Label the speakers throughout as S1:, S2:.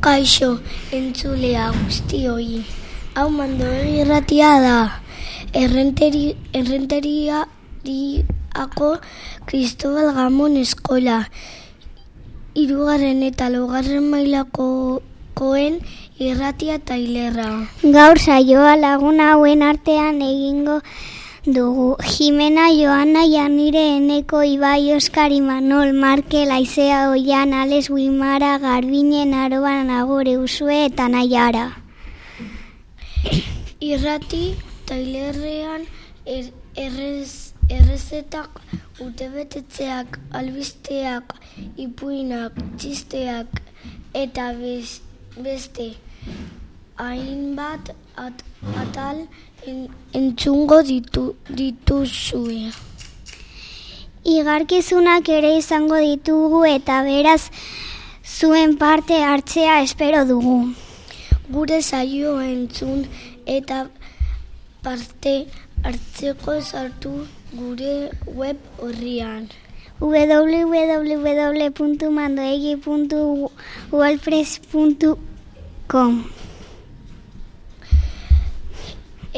S1: Kaixo, entzulea guztioi. Hau mando irratia da. Errenteri, errenteriako Cristobal Gamon eskola. Hirugarren eta laugarren mailako koen irratia tailerra.
S2: Gaur saioa lagun hauen artean egingo dugu. Jimena, Joana, Janire, Eneko, Ibai, Oskar, Imanol, Markel, Aizea, Oian, Ales, Guimara, Garbinen, Aroban, Agore, Usue eta Naiara.
S1: Irrati tailerrean er, errez, errezetak, utebetetzeak, albisteak, ipuinak, txisteak eta bez, beste hainbat at, atal entzungo ditu, dituzue.
S2: Igarkizunak ere izango ditugu eta beraz zuen parte hartzea espero dugu.
S1: Gure saio entzun eta parte hartzeko sartu gure web horrian.
S2: www.mandoegi.wordpress.com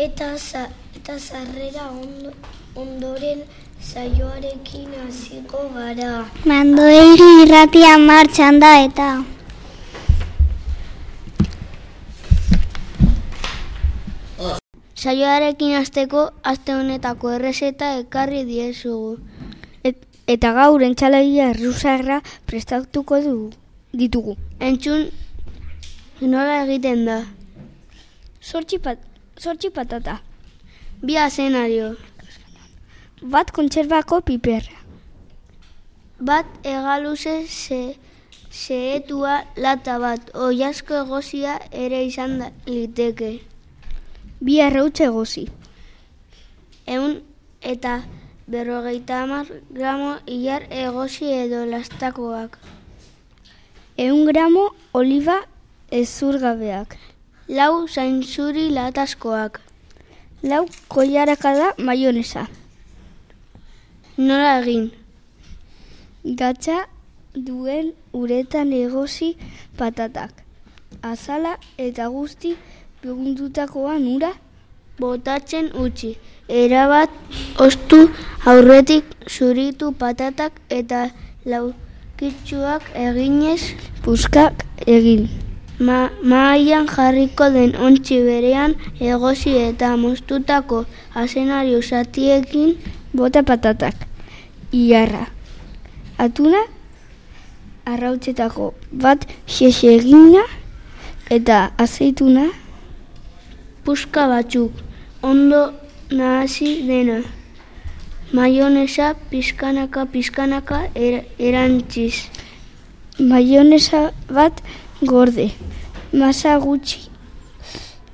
S1: Eta za, eta sarrera ondo, ondoren saioarekin hasiko gara.
S2: Mandoegi irratia martxan da eta
S3: Saioarekin hasteko aste honetako errezeta ekarri diezugu. Et, eta gaur entzalagia errusarra prestatuko du ditugu. Entzun nola egiten da. Sortzi, pat, sortzi patata. Bi azenario. Bat kontserbako piper. Bat egaluze ze, zeetua lata bat. Oiasko egozia ere izan da, liteke. Bi arrautze egozi. Eun eta berrogeita hamar gramo ilar egozi edo lastakoak. Eun gramo oliba ezurgabeak. Lau zainzuri lataskoak. Lau koiarakada maionesa. Nola egin? Gatza duen uretan egozi patatak. Azala eta guzti begundutakoan ura botatzen utzi. Erabat ostu aurretik zuritu patatak eta laukitsuak eginez puskak egin. Ma, maaian jarriko den ontsi berean egozi eta mostutako azenario zatiekin bota patatak. Iarra. Atuna arrautzetako bat xexegina eta azeituna puska batzuk, ondo nahasi dena. Maionesa pizkanaka pizkanaka er, erantziz. Maionesa bat gorde. Masa gutxi.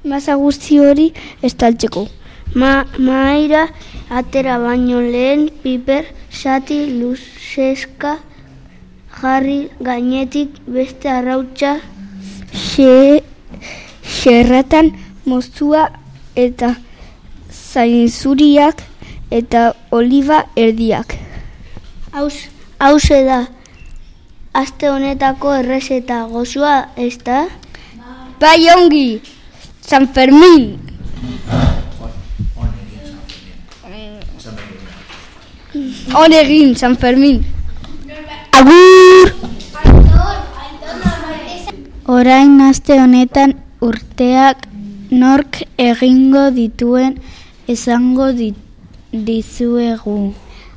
S3: Masa guzti hori estaltzeko. Ma, maira atera baino lehen piper sati luzeska jarri gainetik beste arrautza xe, xerratan moztua eta zainzuriak eta oliba erdiak. Hauz, hauze da, aste honetako errezeta gozua, ez da? Bai ongi, San Fermin! On egin, San Fermin! Agur!
S2: orain aste honetan urteak nork egingo dituen esango di, dizuegu.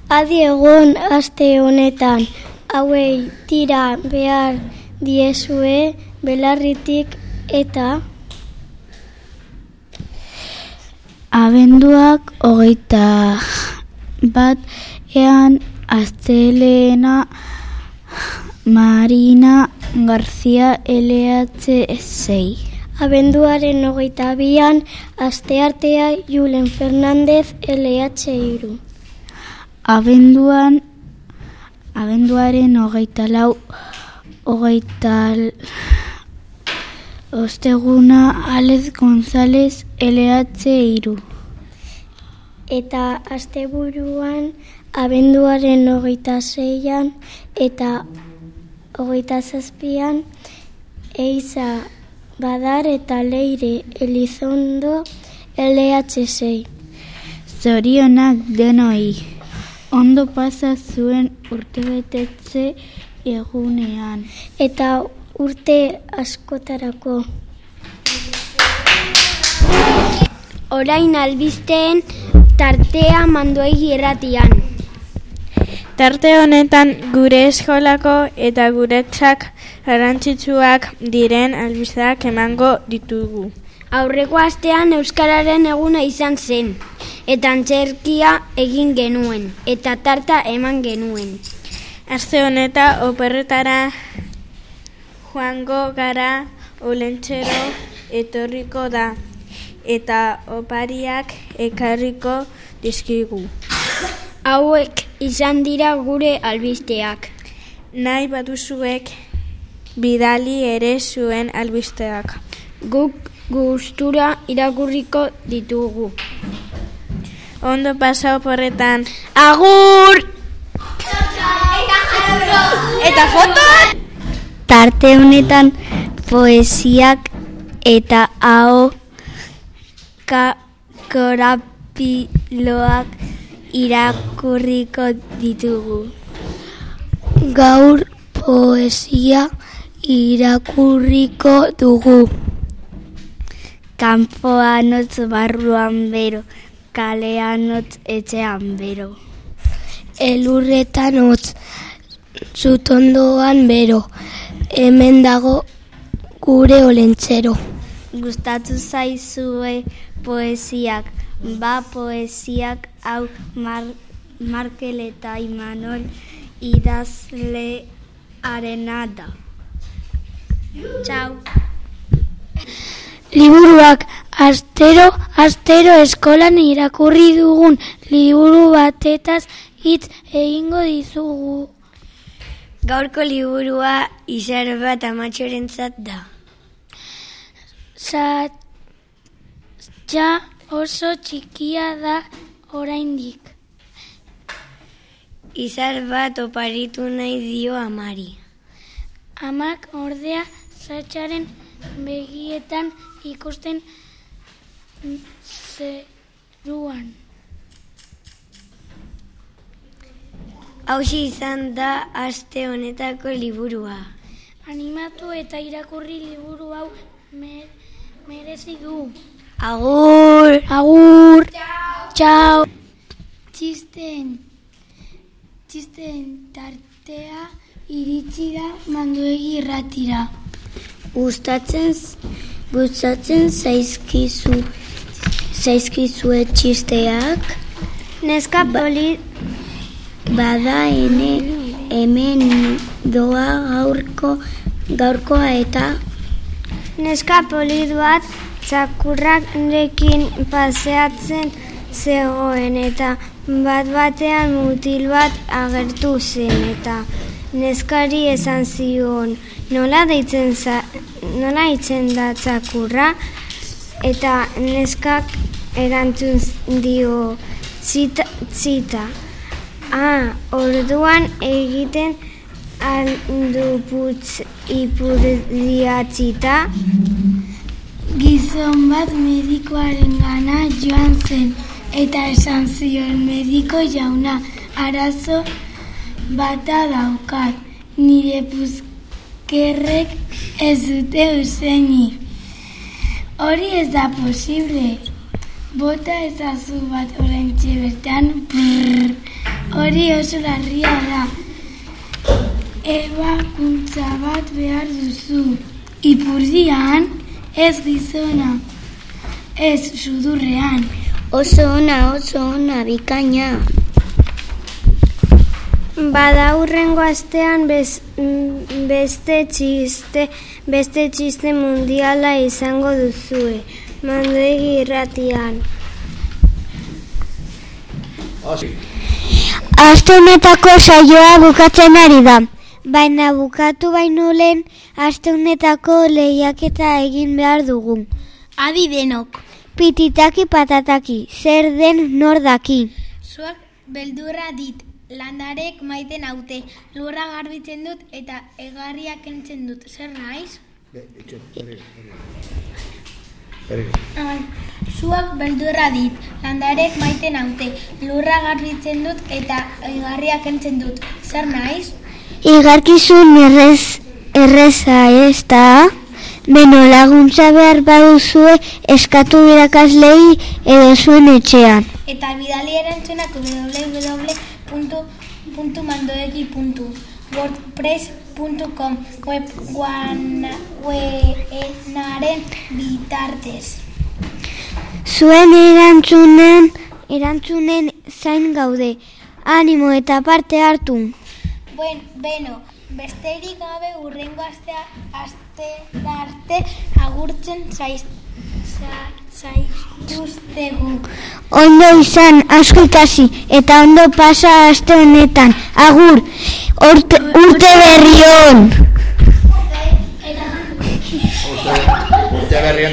S1: Adi egon aste honetan, hauei tira behar diezue belarritik eta
S2: Abenduak hogeita bat ean asteleena Marina García LH6.
S1: abenduaren hogeita bian asteartea Julen Fernandez LH iru.
S2: Abenduan abenduaren hogeita lau hogeita osteguna Alex González LH iru.
S1: Eta asteburuan abenduaren hogeita zeian eta hogeita zazpian
S4: Eiza Badar eta Leire Elizondo LH6.
S5: Zorionak denoi. Ondo pasa zuen urtebetetze egunean.
S4: Eta urte askotarako.
S6: Orain albisteen tartea mandoegi erratian.
S7: Tarte honetan gure eskolako eta guretzak garrantzitsuak diren albisteak emango ditugu.
S6: Aurreko astean Euskararen eguna izan zen, eta antzerkia egin genuen, eta tarta eman genuen.
S7: Aste honeta operretara joango gara olentzero etorriko da, eta opariak ekarriko dizkigu.
S6: Hauek izan dira gure albisteak.
S7: Nahi baduzuek bidali ere zuen albisteak.
S6: Guk gustura irakurriko ditugu.
S7: Ondo pasa oporretan.
S6: Agur!
S5: Eta foto?
S4: Tarte honetan poesiak eta hau ka korapiloak irakurriko ditugu. Gaur poesia irakurriko dugu. Kanpoan otz barruan bero, kalean otz etxean bero. Elurretan otz, zutondoan bero, hemen dago gure olentzero. Gustatu zaizue poesiak, ba poesiak hau mar, Markel eta Imanol idazlearena da. Txau. Liburuak astero, astero eskolan irakurri dugun liburu batetaz hitz egingo dizugu.
S6: Gaurko liburua izar bat amatxorentzat da.
S4: Zatxa oso txikia da oraindik.
S6: Izar bat oparitu nahi dio amari.
S4: Amak ordea zatxaren begietan ikusten zeruan.
S6: Hauzi izan da aste honetako liburua.
S4: Animatu eta irakurri liburu hau mer merezi du.
S6: Agur!
S4: Agur! Txau! Txisten, txisten tartea iritsi da manduegi irratira. Gustatzen, gustatzen zaizkizu, zaizkizue txisteak?
S6: Neska polit
S4: Bada ene hemen doa gaurko gaurkoa eta
S6: Neska polit bat txakurrarekin paseatzen zegoen eta bat batean mutil bat agertu zen eta neskari esan zion nola deitzen za, nola itzen eta neskak erantzun dio txita, txita. Ah, orduan egiten aldu putz ipurdiatzita.
S4: Gizon bat medikoaren gana joan zen eta esan zion mediko jauna arazo bata daukat nire puzkerrek ez dute useni. Hori ez da posible. Bota ezazu bat oraintxe bertan. Brrr. Hori oso larria da. Ebakuntza bat behar duzu. Ipurdian, ez gizona. Ez sudurrean. Oso ona, oso ona, bikaina.
S6: Bada hurrengo astean bez, mm, beste txiste, beste txiste mundiala izango duzue. Mandoegi irratian.
S2: Aste honetako saioa bukatzen ari da. Baina bukatu baino lehen aste honetako lehiaketa egin behar dugu.
S5: Adi denok.
S2: Pititaki patataki, zer den nor daki.
S5: Zuak beldurra dit, landarek maiten haute, lurra garbitzen dut eta egarriak entzen dut, zer naiz? Zuak beldurra dit, landarek maite naute, lurra garbitzen dut eta igarriak entzen dut. Zer naiz?
S2: Igarkizun errez, erreza ez da? Beno laguntza behar baduzue eskatu irakaslei edo zuen etxean.
S5: Eta bidali erantzunak www.mandoegi.wordpress.com web guanaren bitartez.
S2: Zuen erantzunen, erantzunen zain gaude. Animo eta parte hartu.
S5: Buen, beno, besterik gabe urrengo astea aste arte agurtzen zaiz za- zaituztegu.
S2: Ondo izan asko ikasi eta ondo pasa aste honetan. Agur, urte, urte berri on!
S8: Urte berri